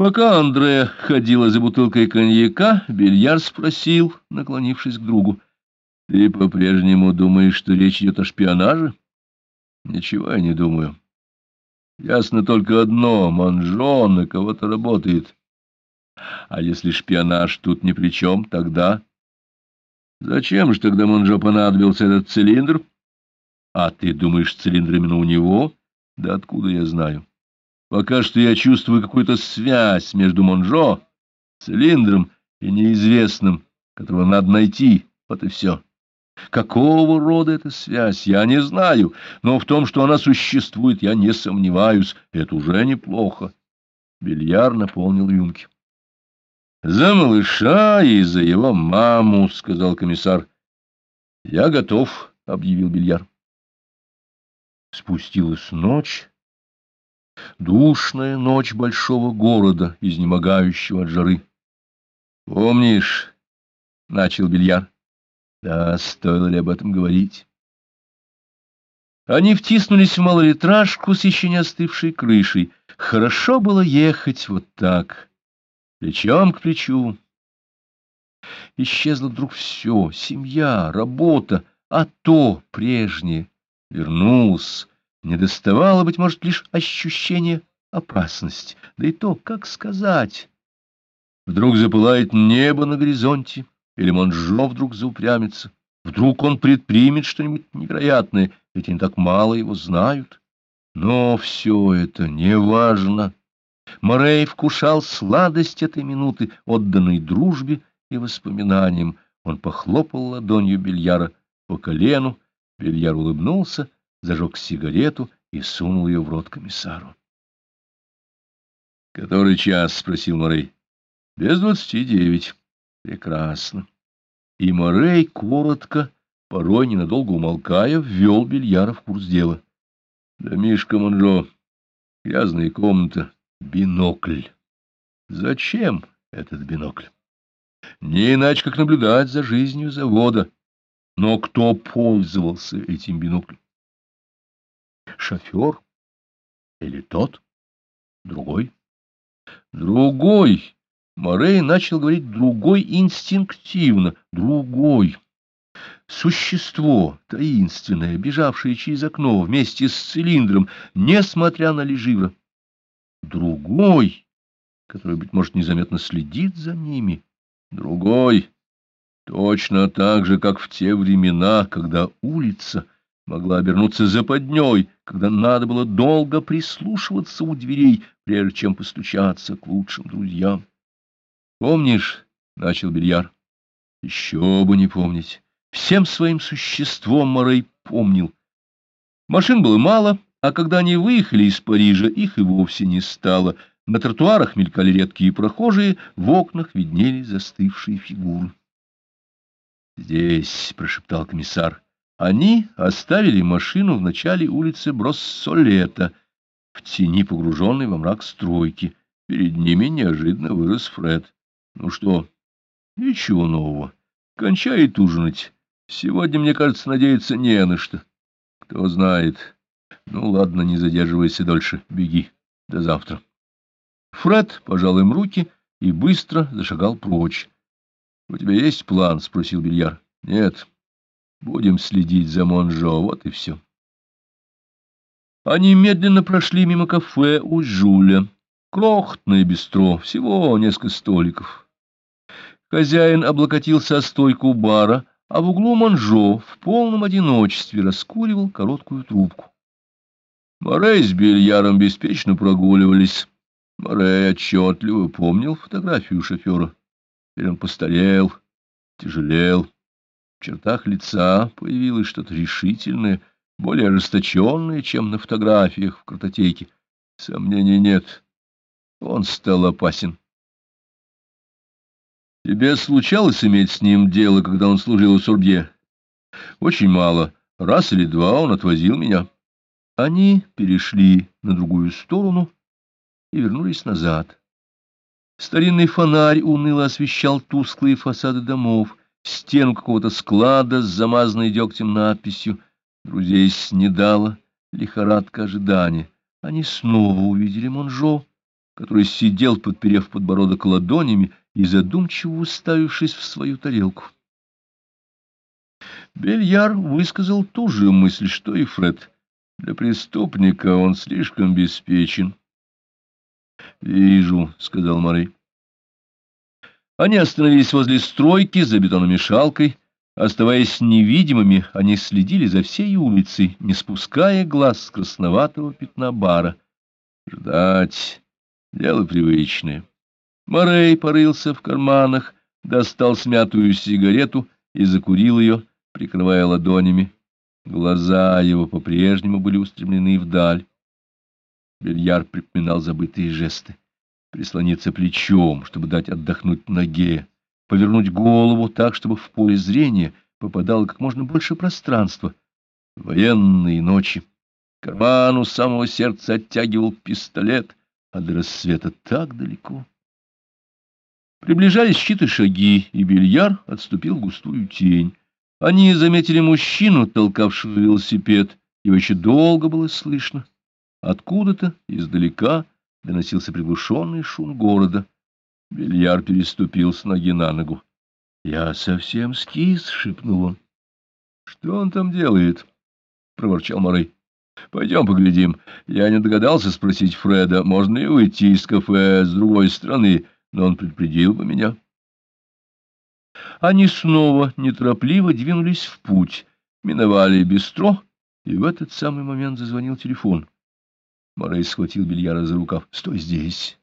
Пока Андре ходила за бутылкой коньяка, Бельяр спросил, наклонившись к другу, — Ты по-прежнему думаешь, что речь идет о шпионаже? — Ничего я не думаю. Ясно только одно — Манжо на кого-то работает. А если шпионаж тут ни при чем, тогда... Зачем же тогда Манжо понадобился этот цилиндр? А ты думаешь, цилиндр именно у него? Да откуда я знаю? Пока что я чувствую какую-то связь между Монжо, цилиндром и неизвестным, которого надо найти, вот и все. Какого рода эта связь, я не знаю, но в том, что она существует, я не сомневаюсь, это уже неплохо. Бильяр наполнил рюмки. — За малыша и за его маму, — сказал комиссар. — Я готов, — объявил Бильяр. Спустилась ночь, Душная ночь большого города, изнемогающего от жары. — Помнишь, — начал Бильяр. — Да, стоило ли об этом говорить? Они втиснулись в малолитражку с еще не остывшей крышей. Хорошо было ехать вот так, плечом к плечу. Исчезло вдруг все — семья, работа, а то прежнее вернулось не доставало, быть может, лишь ощущение опасности. Да и то, как сказать? Вдруг запылает небо на горизонте, или Монжо вдруг заупрямится. Вдруг он предпримет что-нибудь невероятное, ведь они так мало его знают. Но все это не важно. Морей вкушал сладость этой минуты, отданной дружбе и воспоминаниям. Он похлопал ладонью бильяра по колену, бильяр улыбнулся — зажег сигарету и сунул ее в рот комиссару. — Который час? — спросил Морей. — Без двадцати девять. — Прекрасно. И Морей коротко, порой ненадолго умолкая, ввел Бельяра в курс дела. — Да, Мишка Монжо, грязная комната, бинокль. Зачем этот бинокль? Не иначе, как наблюдать за жизнью завода. Но кто пользовался этим биноклем? Шофер? Или тот? Другой? Другой! Морей начал говорить «другой» инстинктивно. Другой. Существо, таинственное, бежавшее через окно вместе с цилиндром, несмотря на леживра. Другой, который, быть может, незаметно следит за ними. Другой. Точно так же, как в те времена, когда улица — могла обернуться западней, когда надо было долго прислушиваться у дверей, прежде чем постучаться к лучшим друзьям. — Помнишь, — начал Бильяр, — еще бы не помнить. Всем своим существом Морей помнил. Машин было мало, а когда они выехали из Парижа, их и вовсе не стало. На тротуарах мелькали редкие прохожие, в окнах виднелись застывшие фигуры. — Здесь, — прошептал комиссар, — они оставили машину в начале улицы Броссолета, в тени погруженной во мрак стройки. Перед ними неожиданно вырос Фред. Ну что? Ничего нового. Кончает ужинать. Сегодня, мне кажется, надеяться не на что. Кто знает. Ну, ладно, не задерживайся дольше. Беги. До завтра. Фред пожал им руки и быстро зашагал прочь. — У тебя есть план? — спросил Бильяр. — Нет. Будем следить за Монжо, вот и все. Они медленно прошли мимо кафе у Жуля. Крохотное бистро, всего несколько столиков. Хозяин облокотился о стойку бара, а в углу Монжо в полном одиночестве раскуривал короткую трубку. Морей с Бельяром беспечно прогуливались. Морей отчетливо помнил фотографию шофера. Теперь он постарел, тяжелел. В чертах лица появилось что-то решительное, более ожесточенное, чем на фотографиях в картотеке. Сомнений нет. Он стал опасен. Тебе случалось иметь с ним дело, когда он служил у Сурбье? Очень мало. Раз или два он отвозил меня. Они перешли на другую сторону и вернулись назад. Старинный фонарь уныло освещал тусклые фасады домов стену какого-то склада с замазанной дегтем надписью. Друзей снедала лихорадка ожидания. Они снова увидели Монжо, который сидел, подперев подбородок ладонями и задумчиво уставившись в свою тарелку. Бельяр высказал ту же мысль, что и Фред. Для преступника он слишком беспечен. — Вижу, — сказал Морей. Они остановились возле стройки за бетономешалкой. Оставаясь невидимыми, они следили за всей улицей, не спуская глаз с красноватого пятна бара. Ждать — дело привычное. Морей порылся в карманах, достал смятую сигарету и закурил ее, прикрывая ладонями. Глаза его по-прежнему были устремлены вдаль. Бельяр припоминал забытые жесты. Прислониться плечом, чтобы дать отдохнуть ноге, повернуть голову так, чтобы в поле зрения попадало как можно больше пространства. Военные ночи. Карман у самого сердца оттягивал пистолет, а до рассвета так далеко. Приближались чьи-то шаги, и бильяр отступил в густую тень. Они заметили мужчину, толкавшего велосипед. Его еще долго было слышно. Откуда-то, издалека, доносился приглушенный шум города. Бильяр переступил с ноги на ногу. — Я совсем скис, — шепнул он. — Что он там делает? — проворчал Морей. — Пойдем поглядим. Я не догадался спросить Фреда, можно ли уйти из кафе с другой стороны, но он предупредил бы меня. Они снова неторопливо двинулись в путь, миновали бистро, и в этот самый момент зазвонил телефон. Морей схватил Бельяра за рукав. — Стой здесь!